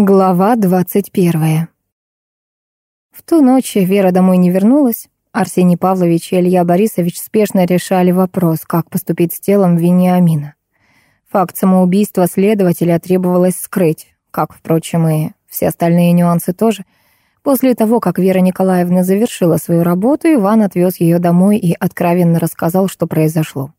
Глава двадцать первая. В ту ночь Вера домой не вернулась. Арсений Павлович и Илья Борисович спешно решали вопрос, как поступить с телом Вениамина. Факт самоубийства следователя требовалось скрыть, как, впрочем, и все остальные нюансы тоже. После того, как Вера Николаевна завершила свою работу, Иван отвез ее домой и откровенно рассказал, что произошло.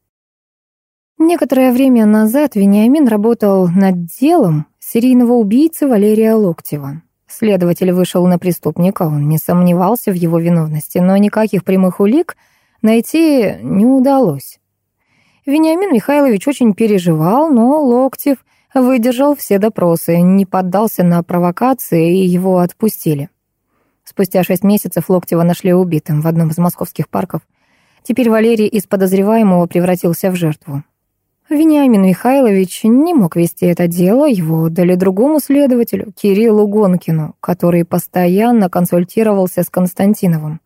Некоторое время назад Вениамин работал над делом, серийного убийцы Валерия Локтева. Следователь вышел на преступника, он не сомневался в его виновности, но никаких прямых улик найти не удалось. Вениамин Михайлович очень переживал, но Локтев выдержал все допросы, не поддался на провокации и его отпустили. Спустя шесть месяцев Локтева нашли убитым в одном из московских парков. Теперь Валерий из подозреваемого превратился в жертву. Вениамин Михайлович не мог вести это дело, его дали другому следователю, Кириллу Гонкину, который постоянно консультировался с Константиновым.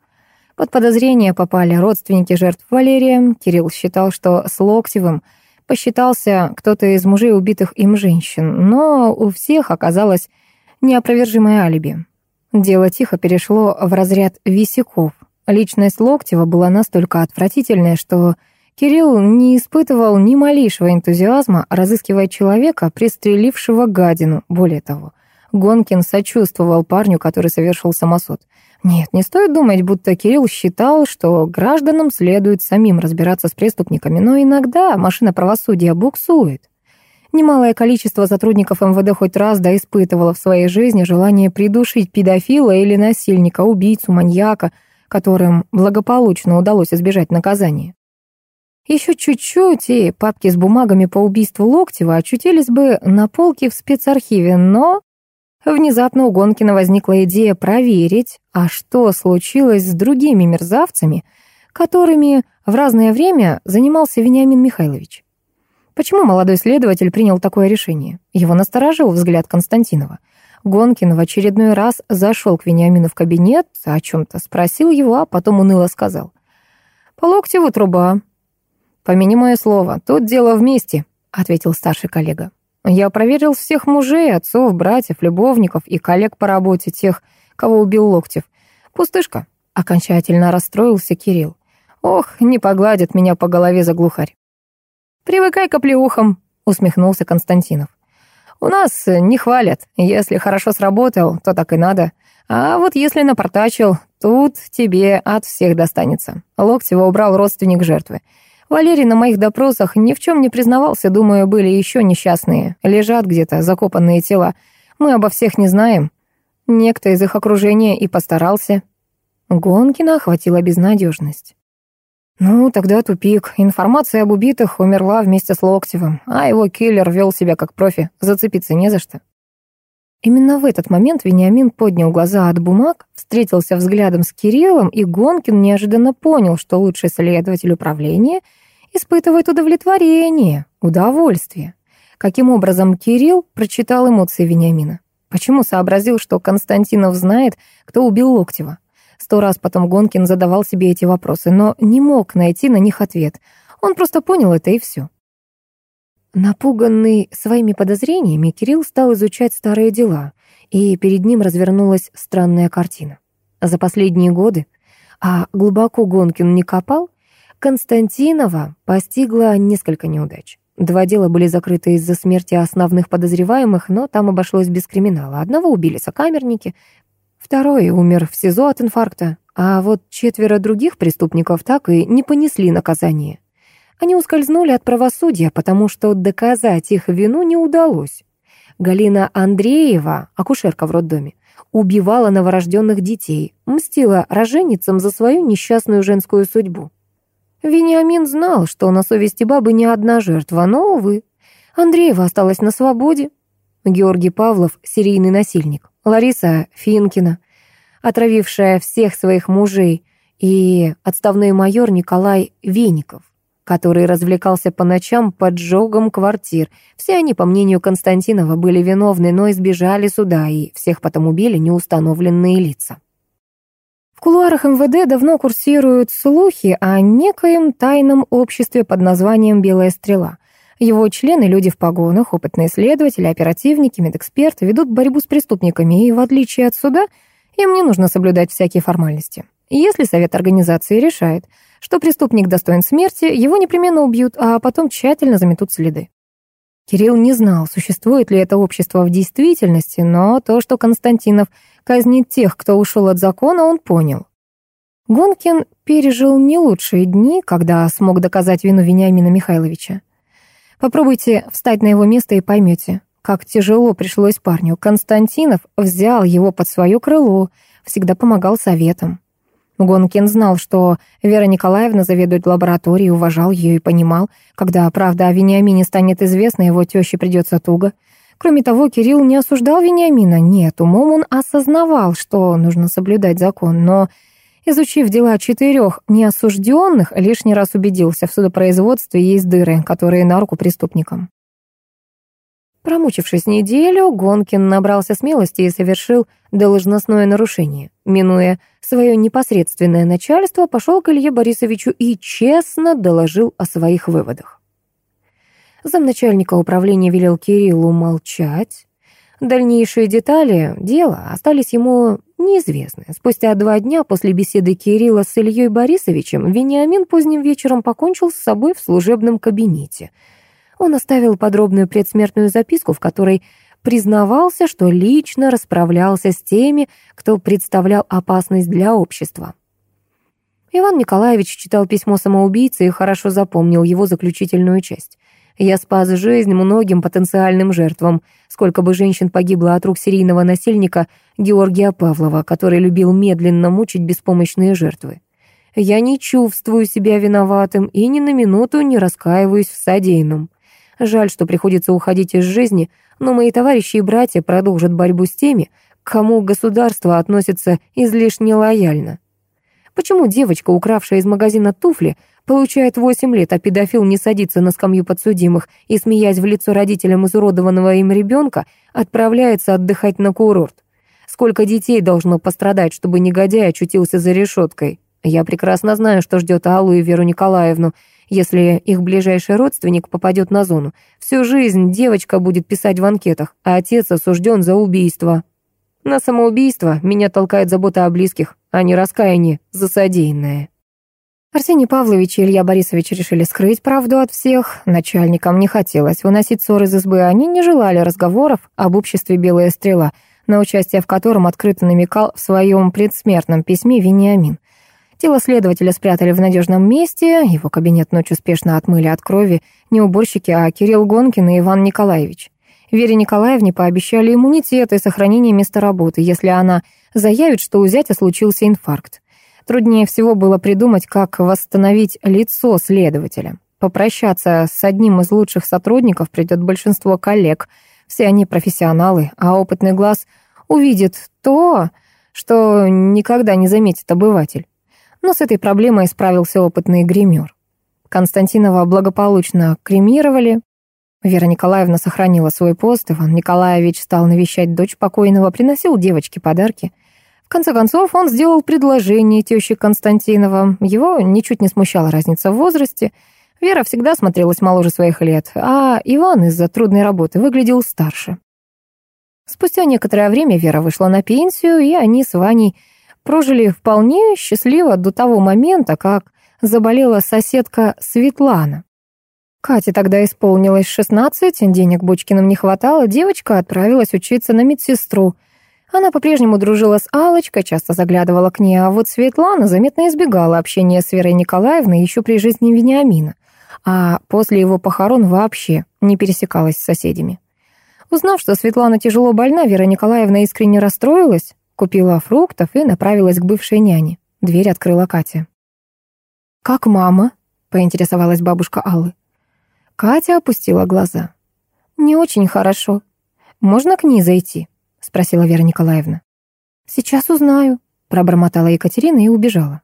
Под подозрение попали родственники жертв Валерия. Кирилл считал, что с Локтевым посчитался кто-то из мужей убитых им женщин, но у всех оказалось неопровержимое алиби. Дело тихо перешло в разряд висяков. Личность Локтева была настолько отвратительная, что Кирилл не испытывал ни малейшего энтузиазма, разыскивая человека, пристрелившего гадину. Более того, Гонкин сочувствовал парню, который совершил самосуд. Нет, не стоит думать, будто Кирилл считал, что гражданам следует самим разбираться с преступниками, но иногда машина правосудия буксует. Немалое количество сотрудников МВД хоть раз да испытывало в своей жизни желание придушить педофила или насильника, убийцу, маньяка, которым благополучно удалось избежать наказания. Еще чуть-чуть, и папки с бумагами по убийству Локтева очутились бы на полке в спецархиве, но внезапно у Гонкина возникла идея проверить, а что случилось с другими мерзавцами, которыми в разное время занимался Вениамин Михайлович. Почему молодой следователь принял такое решение? Его насторожил взгляд Константинова. Гонкин в очередной раз зашел к Вениамину в кабинет, о чем-то спросил его, а потом уныло сказал. «По Локтеву труба, «Помяни мое слово, тут дело вместе», — ответил старший коллега. «Я проверил всех мужей, отцов, братьев, любовников и коллег по работе, тех, кого убил Локтев. Пустышка», — окончательно расстроился Кирилл. «Ох, не погладит меня по голове за глухарь». «Привыкай к оплеухам», — усмехнулся Константинов. «У нас не хвалят. Если хорошо сработал, то так и надо. А вот если напортачил, тут тебе от всех достанется». Локтева убрал родственник жертвы. Валерий на моих допросах ни в чем не признавался, думаю, были еще несчастные. Лежат где-то закопанные тела. Мы обо всех не знаем. Некто из их окружения и постарался. Гонкина охватила безнадежность. Ну, тогда тупик. Информация об убитых умерла вместе с Локтевым, а его киллер вел себя как профи, зацепиться не за что. Именно в этот момент Вениамин поднял глаза от бумаг, встретился взглядом с Кириллом, и Гонкин неожиданно понял, что лучший следователь управления — испытывает удовлетворение, удовольствие. Каким образом Кирилл прочитал эмоции Вениамина? Почему сообразил, что Константинов знает, кто убил Локтева? Сто раз потом Гонкин задавал себе эти вопросы, но не мог найти на них ответ. Он просто понял это и все. Напуганный своими подозрениями, Кирилл стал изучать старые дела, и перед ним развернулась странная картина. За последние годы, а глубоко Гонкин не копал, Константинова постигла несколько неудач. Два дела были закрыты из-за смерти основных подозреваемых, но там обошлось без криминала. Одного убили сокамерники, второй умер в СИЗО от инфаркта, а вот четверо других преступников так и не понесли наказание. Они ускользнули от правосудия, потому что доказать их вину не удалось. Галина Андреева, акушерка в роддоме, убивала новорожденных детей, мстила роженицам за свою несчастную женскую судьбу. Вениамин знал, что на совести бабы не одна жертва, но, увы, Андреева осталась на свободе. Георгий Павлов — серийный насильник. Лариса Финкина, отравившая всех своих мужей, и отставной майор Николай Веников, который развлекался по ночам поджогом квартир. Все они, по мнению Константинова, были виновны, но избежали суда, и всех потом убили неустановленные лица кулуарах МВД давно курсируют слухи о некоем тайном обществе под названием «Белая стрела». Его члены — люди в погонах, опытные следователи, оперативники, медэксперты, ведут борьбу с преступниками, и, в отличие от суда, им не нужно соблюдать всякие формальности. Если совет организации решает, что преступник достоин смерти, его непременно убьют, а потом тщательно заметут следы. Кирилл не знал, существует ли это общество в действительности, но то, что Константинов казнит тех, кто ушел от закона, он понял. Гонкин пережил не лучшие дни, когда смог доказать вину Вениамина Михайловича. Попробуйте встать на его место и поймете, как тяжело пришлось парню. Константинов взял его под свое крыло, всегда помогал советам. Гонкин знал, что Вера Николаевна заведует лабораторией, уважал ее и понимал, когда правда о Вениамине станет известна, его теще придется туго. Кроме того, Кирилл не осуждал Вениамина, нет, умом он осознавал, что нужно соблюдать закон, но, изучив дела четырех неосужденных, лишний раз убедился, в судопроизводстве есть дыры, которые на руку преступникам. Промучившись неделю, Гонкин набрался смелости и совершил должностное нарушение. Минуя свое непосредственное начальство, пошел к Илье Борисовичу и честно доложил о своих выводах. Замначальника управления велел Кириллу молчать. Дальнейшие детали дела остались ему неизвестны. Спустя два дня после беседы Кирилла с Ильей Борисовичем Вениамин поздним вечером покончил с собой в служебном кабинете — он оставил подробную предсмертную записку, в которой признавался, что лично расправлялся с теми, кто представлял опасность для общества. Иван Николаевич читал письмо самоубийцы и хорошо запомнил его заключительную часть. «Я спас жизнь многим потенциальным жертвам. Сколько бы женщин погибло от рук серийного насильника Георгия Павлова, который любил медленно мучить беспомощные жертвы. Я не чувствую себя виноватым и ни на минуту не раскаиваюсь в содеянном. Жаль, что приходится уходить из жизни, но мои товарищи и братья продолжат борьбу с теми, к кому государство относится излишне лояльно. Почему девочка, укравшая из магазина туфли, получает 8 лет, а педофил не садится на скамью подсудимых и, смеясь в лицо родителям изуродованного им ребенка, отправляется отдыхать на курорт? Сколько детей должно пострадать, чтобы негодяй очутился за решеткой? Я прекрасно знаю, что ждет Аллу и Веру Николаевну, если их ближайший родственник попадет на зону. Всю жизнь девочка будет писать в анкетах, а отец осужден за убийство. На самоубийство меня толкает забота о близких, а не раскаяние за содеянное. Арсений Павлович и Илья Борисович решили скрыть правду от всех. Начальникам не хотелось выносить ссор из избы. Они не желали разговоров об обществе «Белая стрела», на участие в котором открыто намекал в своем предсмертном письме Вениамин. Тело следователя спрятали в надежном месте, его кабинет ночью успешно отмыли от крови не уборщики, а Кирилл Гонкин и Иван Николаевич. Вере Николаевне пообещали иммунитет и сохранение места работы, если она заявит, что у зятя случился инфаркт. Труднее всего было придумать, как восстановить лицо следователя. Попрощаться с одним из лучших сотрудников придет большинство коллег. Все они профессионалы, а опытный глаз увидит то, что никогда не заметит обыватель. Но с этой проблемой справился опытный гример. Константинова благополучно кремировали. Вера Николаевна сохранила свой пост, Иван Николаевич стал навещать дочь покойного, приносил девочке подарки. В конце концов, он сделал предложение теще Константинова. Его ничуть не смущала разница в возрасте. Вера всегда смотрелась моложе своих лет, а Иван из-за трудной работы выглядел старше. Спустя некоторое время Вера вышла на пенсию, и они с Ваней прожили вполне счастливо до того момента, как заболела соседка Светлана. Кате тогда исполнилось 16, денег Бочкиным не хватало, девочка отправилась учиться на медсестру. Она по-прежнему дружила с Алочкой, часто заглядывала к ней, а вот Светлана заметно избегала общения с Верой Николаевной еще при жизни Вениамина, а после его похорон вообще не пересекалась с соседями. Узнав, что Светлана тяжело больна, Вера Николаевна искренне расстроилась, Купила фруктов и направилась к бывшей няне. Дверь открыла Катя. «Как мама?» — поинтересовалась бабушка Аллы. Катя опустила глаза. «Не очень хорошо. Можно к ней зайти?» — спросила Вера Николаевна. «Сейчас узнаю», — пробормотала Екатерина и убежала.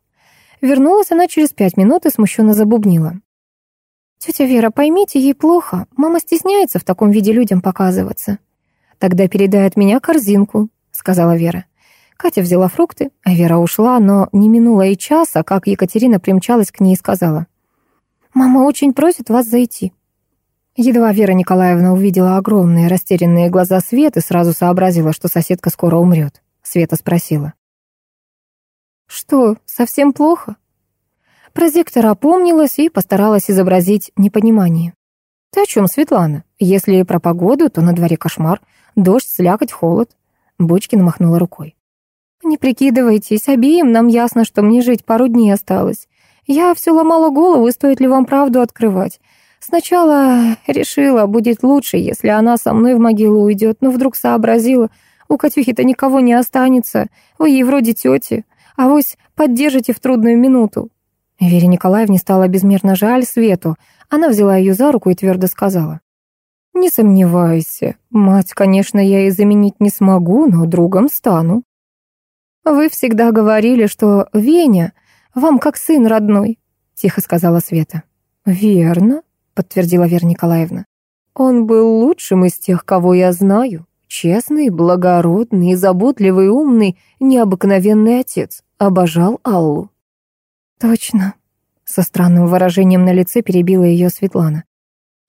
Вернулась она через пять минут и смущенно забубнила. «Тетя Вера, поймите, ей плохо. Мама стесняется в таком виде людям показываться». «Тогда передай от меня корзинку», — сказала Вера. Катя взяла фрукты, а Вера ушла, но не минуло и часа, как Екатерина примчалась к ней и сказала. «Мама очень просит вас зайти». Едва Вера Николаевна увидела огромные растерянные глаза Светы, сразу сообразила, что соседка скоро умрет. Света спросила. «Что, совсем плохо?» Прозектор опомнилась и постаралась изобразить непонимание. «Ты о чем, Светлана? Если про погоду, то на дворе кошмар. Дождь, слякоть, холод». Бочкина махнула рукой. «Не прикидывайтесь, обеим нам ясно, что мне жить пару дней осталось. Я все ломала голову, стоит ли вам правду открывать. Сначала решила, будет лучше, если она со мной в могилу уйдет, но вдруг сообразила, у Катюхи-то никого не останется, вы ей вроде тети, а вось поддержите в трудную минуту». Вере Николаевне стало безмерно жаль Свету. Она взяла ее за руку и твердо сказала. «Не сомневайся, мать, конечно, я и заменить не смогу, но другом стану». «Вы всегда говорили, что Веня вам как сын родной», — тихо сказала Света. «Верно», подтвердила Вера Николаевна. Он был лучшим из тех, кого я знаю. Честный, благородный, заботливый, умный, необыкновенный отец. Обожал Аллу. Точно. Со странным выражением на лице перебила ее Светлана.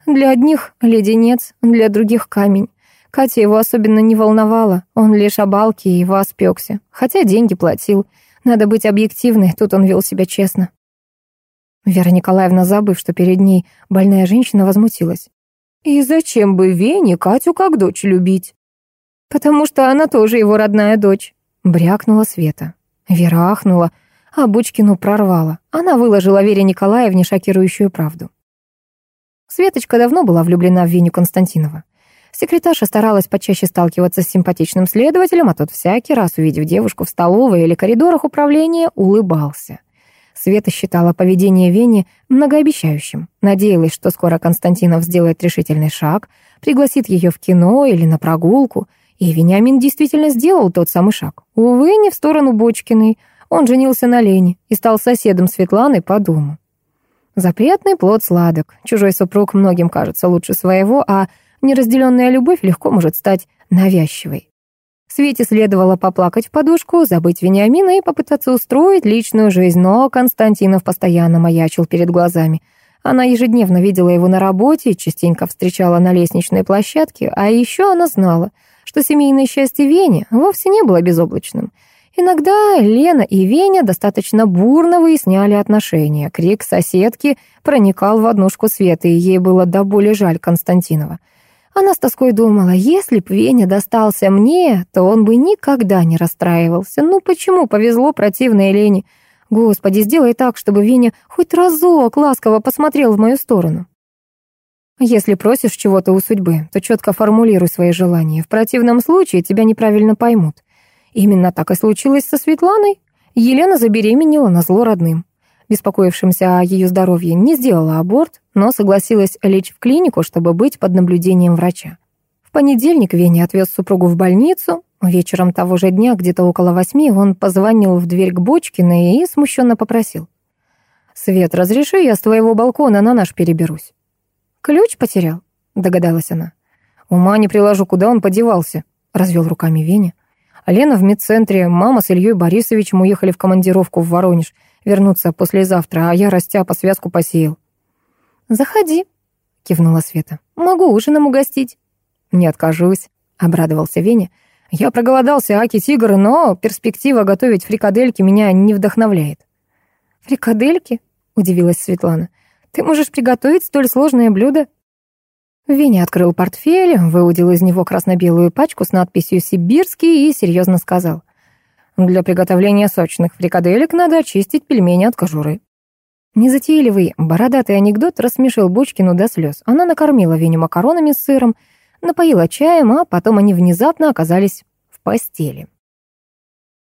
Для одних леденец, для других камень. Катя его особенно не волновала, он лишь об Алке и его спекся. Хотя деньги платил. Надо быть объективной, тут он вел себя честно. Вера Николаевна, забыв, что перед ней больная женщина, возмутилась. «И зачем бы Вене Катю как дочь любить?» «Потому что она тоже его родная дочь», — брякнула Света. Вера ахнула, а Бучкину прорвала. Она выложила Вере Николаевне шокирующую правду. Светочка давно была влюблена в Веню Константинова. Секретарша старалась почаще сталкиваться с симпатичным следователем, а тот всякий раз, увидев девушку в столовой или коридорах управления, улыбался. Света считала поведение Вени многообещающим. Надеялась, что скоро Константинов сделает решительный шаг, пригласит ее в кино или на прогулку. И Вениамин действительно сделал тот самый шаг. Увы, не в сторону Бочкиной. Он женился на Лене и стал соседом Светланы по дому. Запретный плод сладок. Чужой супруг многим кажется лучше своего, а неразделенная любовь легко может стать навязчивой. Свете следовало поплакать в подушку, забыть Вениамина и попытаться устроить личную жизнь, но Константинов постоянно маячил перед глазами. Она ежедневно видела его на работе, частенько встречала на лестничной площадке, а еще она знала, что семейное счастье Вени вовсе не было безоблачным. Иногда Лена и Веня достаточно бурно выясняли отношения. Крик соседки проникал в однушку Светы, и ей было до боли жаль Константинова. Она с тоской думала, если б Веня достался мне, то он бы никогда не расстраивался. Ну почему повезло противной Лене? Господи, сделай так, чтобы Веня хоть разок ласково посмотрел в мою сторону. Если просишь чего-то у судьбы, то четко формулируй свои желания. В противном случае тебя неправильно поймут. Именно так и случилось со Светланой. Елена забеременела на зло родным беспокоившимся о ее здоровье, не сделала аборт, но согласилась лечь в клинику, чтобы быть под наблюдением врача. В понедельник Веня отвез супругу в больницу. Вечером того же дня, где-то около восьми, он позвонил в дверь к Бочкиной и смущенно попросил. «Свет, разреши, я с твоего балкона на наш переберусь». «Ключ потерял?» — догадалась она. «Ума не приложу, куда он подевался», — развел руками Веня. Лена в медцентре, мама с Ильей Борисовичем уехали в командировку в Воронеж — вернуться послезавтра, а я растяпа связку посеял». «Заходи», — кивнула Света. «Могу ужином угостить». «Не откажусь», — обрадовался Веня. «Я проголодался, аки-тигр, но перспектива готовить фрикадельки меня не вдохновляет». «Фрикадельки?» — удивилась Светлана. «Ты можешь приготовить столь сложное блюдо?» Веня открыл портфель, выудил из него красно-белую пачку с надписью «Сибирский» и серьезно сказал. Для приготовления сочных фрикаделек надо очистить пельмени от кожуры. Незатейливый, бородатый анекдот рассмешил Бочкину до слез. Она накормила Веню макаронами с сыром, напоила чаем, а потом они внезапно оказались в постели.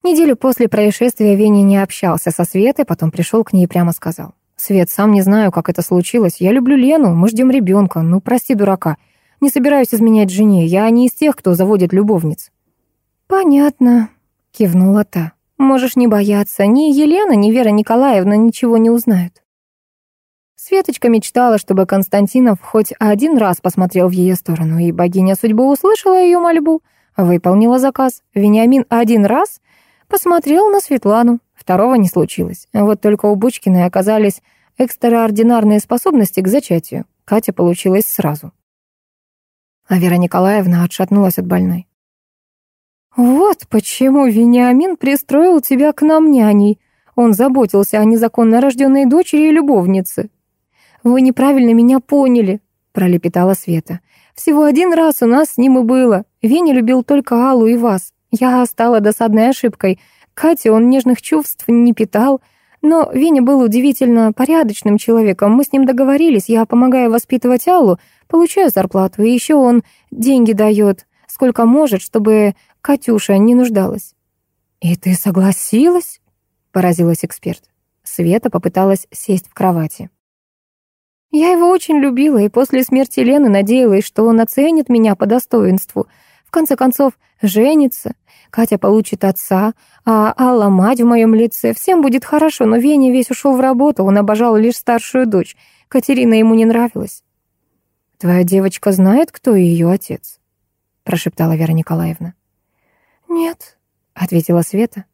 Неделю после происшествия Веня не общался со Светой, потом пришел к ней и прямо сказал. «Свет, сам не знаю, как это случилось. Я люблю Лену, мы ждем ребенка. Ну, прости, дурака. Не собираюсь изменять жене. Я не из тех, кто заводит любовниц». «Понятно», Кивнула та. «Можешь не бояться, ни Елена, ни Вера Николаевна ничего не узнают». Светочка мечтала, чтобы Константинов хоть один раз посмотрел в ее сторону, и богиня судьбы услышала ее мольбу, выполнила заказ. Вениамин один раз посмотрел на Светлану, второго не случилось. Вот только у Бучкиной оказались экстраординарные способности к зачатию. Катя получилась сразу. А Вера Николаевна отшатнулась от больной. «Вот почему Вениамин пристроил тебя к нам няней. Он заботился о незаконно рожденной дочери и любовнице». «Вы неправильно меня поняли», — пролепетала Света. «Всего один раз у нас с ним и было. Веня любил только Аллу и вас. Я стала досадной ошибкой. Кате он нежных чувств не питал. Но Веня был удивительно порядочным человеком. Мы с ним договорились, я помогаю воспитывать Аллу, получаю зарплату, и еще он деньги дает, сколько может, чтобы Катюша не нуждалась. «И ты согласилась?» — поразилась эксперт. Света попыталась сесть в кровати. Я его очень любила, и после смерти Лены надеялась, что он оценит меня по достоинству. Конце концов, женится. Катя получит отца, а Алла — мать в моем лице. Всем будет хорошо, но Веня весь ушел в работу, он обожал лишь старшую дочь. Катерина ему не нравилась. «Твоя девочка знает, кто ее отец?» — прошептала Вера Николаевна. «Нет», — ответила Света.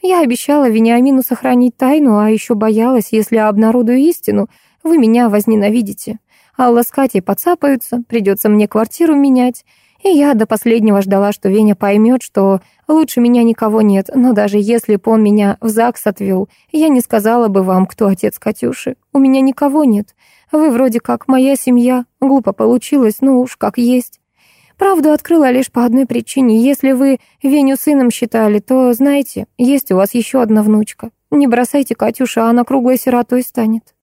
«Я обещала Вениамину сохранить тайну, а еще боялась, если обнародую истину, вы меня возненавидите. Алла с Катей подцапаются, придется мне квартиру менять. И я до последнего ждала, что Веня поймет, что лучше меня никого нет, но даже если бы он меня в ЗАГС отвел, я не сказала бы вам, кто отец Катюши. У меня никого нет. Вы вроде как моя семья. Глупо получилось, но уж как есть. Правду открыла лишь по одной причине. Если вы Веню сыном считали, то, знаете, есть у вас еще одна внучка. Не бросайте Катюша, она круглой сиротой станет.